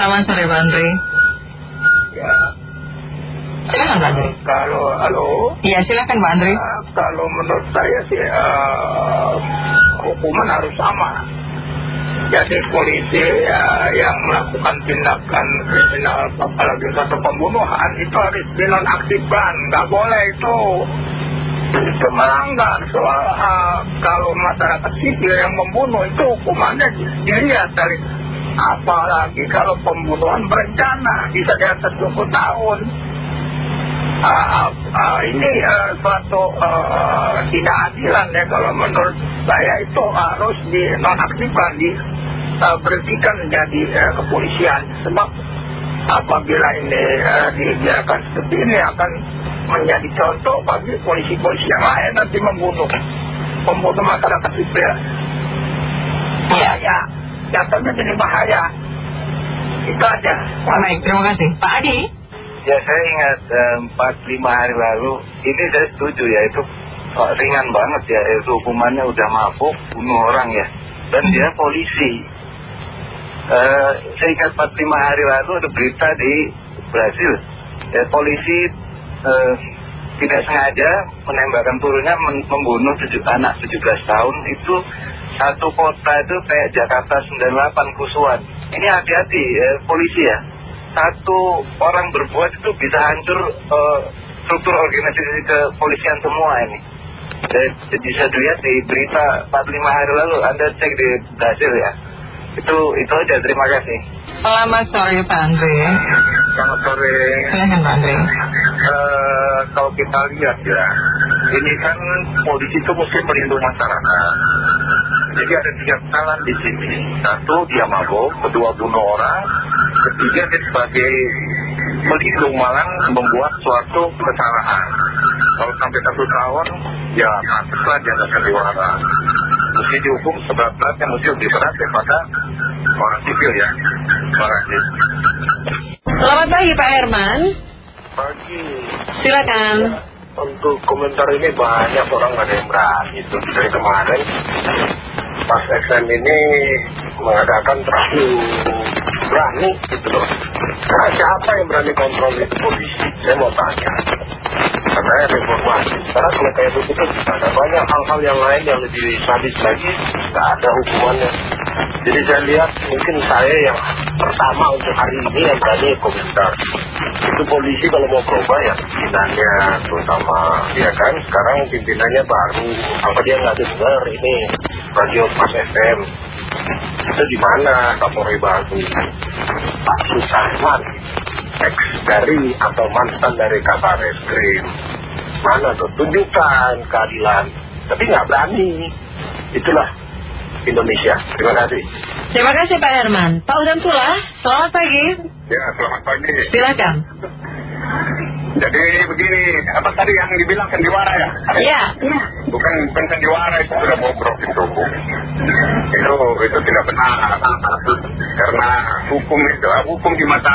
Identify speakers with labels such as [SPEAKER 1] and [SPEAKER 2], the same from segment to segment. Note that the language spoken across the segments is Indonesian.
[SPEAKER 1] Selamat sore Pak Andre.
[SPEAKER 2] Ya.
[SPEAKER 1] Silakan Pak Andre.
[SPEAKER 2] Kalau, halo.
[SPEAKER 1] Iya silakan Pak Andre.
[SPEAKER 2] Uh, kalau menurut saya sih uh, hukuman harus sama. Jadi polisi uh, yang melakukan tindakan kriminal, apalagi satu pembunuhan itu harus dinonaktifkan, nggak boleh itu. Itu melanggar soal uh, kalau masyarakat sipil yang membunuh itu hukumannya dilihat dari apalagi kalau pembunuhan berencana. Bisa di atas 20 tahun. Uh, uh, ini uh, suatu uh, tidak adilan ya kalau menurut saya itu harus dinonaktifkan di uh, berhentikan jadi uh, kepolisian. Sebab apabila ini uh, dibiarkan seperti ini akan menjadi contoh bagi polisi-polisi yang lain nanti membunuh membunuh masyarakat sipil.
[SPEAKER 1] Iya.
[SPEAKER 2] ya jatuhnya jadi bahaya? Itu aja.
[SPEAKER 1] Baik, terima kasih. Pak Adi.
[SPEAKER 3] Ya saya ingat empat lima hari lalu. Ini saya setuju ya itu oh, ringan banget ya. Itu hukumannya udah mabuk bunuh orang ya. Dan dia polisi. Eh, saya ingat empat lima hari lalu ada berita di Brasil ya polisi eh, tidak sengaja menembakkan turunnya membunuh tujuh, anak 17 tahun itu satu kota itu kayak Jakarta 98 kusuan. Ini hati-hati eh, polisi ya satu orang berbuat itu bisa hancur eh, struktur organisasi kepolisian semua ini. Jadi bisa dilihat di berita 45 hari lalu, Anda cek di Brasil ya. Itu itu aja, terima kasih.
[SPEAKER 1] Selamat sore Pak Andre.
[SPEAKER 2] selamat sore
[SPEAKER 1] Silakan Pak Andre.
[SPEAKER 2] Eh, kalau kita lihat ya, ini kan polisi itu mesti melindungi masyarakat. Jadi ada tiga kesalahan di sini. Satu dia mabuk, kedua bunuh orang, ketiga dia sebagai melindung malah membuat suatu kesalahan. Kalau sampai satu tahun, ya pantaslah dia nggak sandiwara. Mesti dihukum seberat-beratnya, mesti lebih berat daripada orang sipil ya. Terima kasih.
[SPEAKER 1] Selamat pagi Pak Herman.
[SPEAKER 2] Pagi.
[SPEAKER 1] Silakan.
[SPEAKER 2] Untuk komentar ini banyak orang ada yang berani itu dari kemarin pas SM ini mengadakan terlalu berani gitu loh. Nah, siapa yang berani kontrol itu polisi? Saya mau tanya. Karena reformasi. Sekarang kalau kayak begitu ada banyak hal-hal yang lain yang lebih sadis lagi. Tidak ada hukumannya. Jadi saya lihat mungkin saya yang pertama untuk hari ini yang berani komentar. Itu polisi kalau mau berubah ya pimpinannya terutama ya kan sekarang pimpinannya baru apa dia nggak dengar ini radio Mas FM itu di mana? Kapolri baru. Pak Sukarman ex dari atau mantan dari Kabar Eskrim mana tuh? Tunjukkan keadilan. Tapi nggak berani. Itulah Indonesia. Terima kasih.
[SPEAKER 1] Terima kasih Pak Herman. Pak Udam Tulah, selamat pagi.
[SPEAKER 2] ya selamat pagi.
[SPEAKER 1] Silakan.
[SPEAKER 2] Jadi begini apa tadi yang dibilang sandiwara ya?
[SPEAKER 1] Iya.
[SPEAKER 2] bukan bukan sandiwara itu sudah bobrok itu. Itu itu tidak benar. Karena hukum itu hukum di mata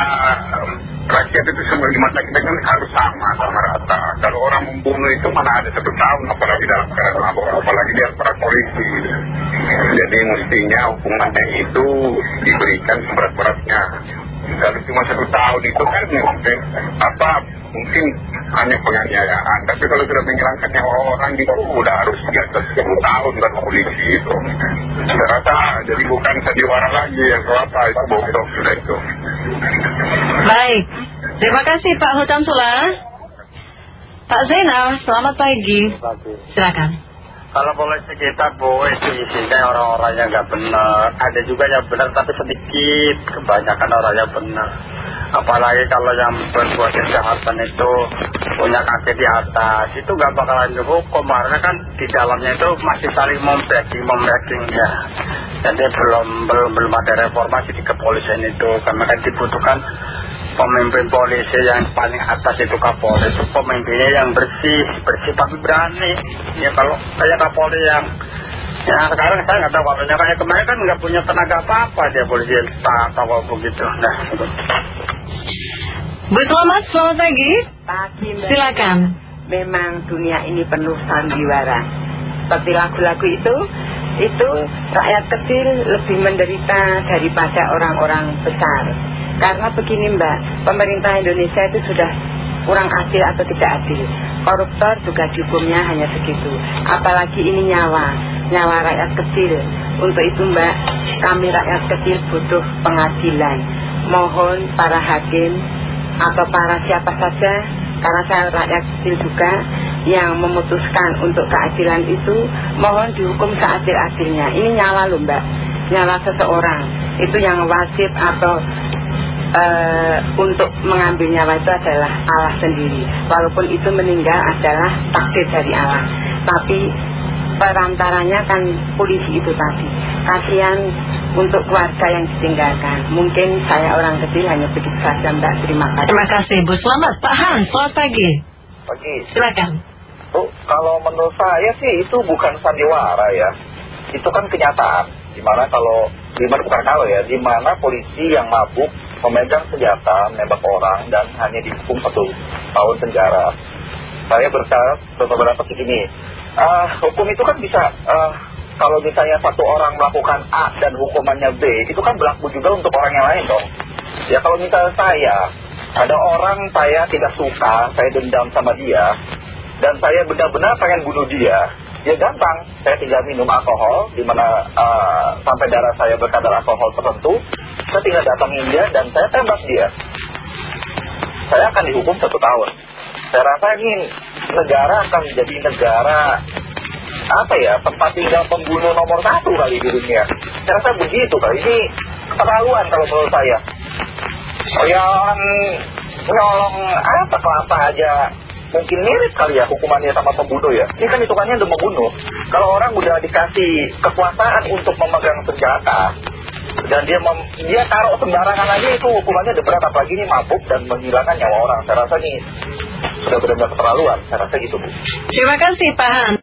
[SPEAKER 2] um, rakyat itu semua di mata kita kan harus sama sama rata. Kalau orang membunuh itu mana ada satu tahun apalagi dalam keadaan mabuk apalagi dia para polisi. Jadi mestinya hukumannya itu diberikan seberat-beratnya kalau cuma satu tahun itu kan mungkin apa mungkin hanya penganiayaan tapi kalau sudah menghilangkan nyawa orang itu udah harus di atas 10 tahun kan polisi itu saya rasa jadi bukan sandiwara lagi yang apa itu bodoh sudah itu
[SPEAKER 1] Baik. Terima kasih Pak Hutam Tulah. Pak Zainal, selamat pagi. Silakan.
[SPEAKER 4] Kalau polisi kita boleh itu isinya orang-orang yang nggak benar. Ada juga yang benar tapi sedikit. Kebanyakan orang yang benar. Apalagi kalau yang berbuat kejahatan itu punya kaki di atas. Itu nggak bakalan dihukum. Karena kan di dalamnya itu masih saling membacking ya. Jadi belum, belum, belum ada reformasi di kepolisian itu. Karena kan dibutuhkan pemimpin polisi yang paling atas itu Kapolri itu pemimpinnya yang bersih bersih tapi berani ya kalau kayak Kapolri yang ya sekarang saya nggak tahu kalau kayak kemarin kan nggak punya tenaga apa-apa dia polisi tak tahu begitu nah itu.
[SPEAKER 1] Bu Selamat, selamat pagi.
[SPEAKER 5] Pagi Mbak.
[SPEAKER 1] Silakan.
[SPEAKER 5] Memang dunia ini penuh sandiwara. Seperti lagu-lagu itu, itu rakyat kecil lebih menderita daripada orang-orang besar. Karena begini mbak, pemerintah Indonesia itu sudah kurang adil atau tidak adil. Koruptor juga dihukumnya hanya segitu. Apalagi ini nyawa, nyawa rakyat kecil. Untuk itu mbak, kami rakyat kecil butuh pengadilan. Mohon para hakim atau para siapa saja karena saya rakyat kecil juga yang memutuskan untuk keadilan itu mohon dihukum seadil-adilnya ini nyawa loh mbak nyawa seseorang itu yang wajib atau uh, untuk mengambil nyawa itu adalah Allah sendiri. Walaupun itu meninggal adalah takdir dari Allah. Tapi perantaranya kan polisi itu tadi. Kasihan untuk keluarga yang ditinggalkan. Mungkin saya orang kecil hanya begitu saja mbak. Terima kasih.
[SPEAKER 1] Terima kasih Bu. Selamat. Pak Han selamat pagi.
[SPEAKER 6] Pagi.
[SPEAKER 1] Silakan.
[SPEAKER 6] Bu kalau menurut saya sih itu bukan sandiwara ya. Itu kan kenyataan di mana kalau di mana bukan kalau ya di mana polisi yang mabuk memegang senjata menembak orang dan hanya dihukum satu tahun penjara. Saya berharap beberapa begini uh, hukum itu kan bisa uh, kalau misalnya satu orang melakukan A dan hukumannya B itu kan berlaku juga untuk orang yang lain dong. Ya kalau misalnya saya ada orang saya tidak suka saya dendam sama dia dan saya benar-benar pengen bunuh dia ya gampang. Saya tinggal minum alkohol di mana uh, sampai darah saya berkadar alkohol tertentu saya tinggal datangin dia dan saya tembak dia. Saya akan dihukum satu tahun. Saya rasa ini negara akan menjadi negara apa ya tempat tinggal pembunuh nomor satu kali di dunia. Saya rasa begitu kali ini keterlaluan kalau menurut saya. Yang nyolong apa kelapa aja mungkin mirip kali ya hukumannya sama pembunuh ya. Ini kan hitungannya udah membunuh. Kalau orang udah dikasih kekuasaan untuk memegang senjata dan dia mem, dia taruh sembarangan aja itu hukumannya udah berat. Apalagi ini mabuk dan menghilangkan nyawa orang. Saya rasa nih sudah benar-benar keterlaluan. Saya rasa gitu Bu.
[SPEAKER 1] Terima kasih Pak Han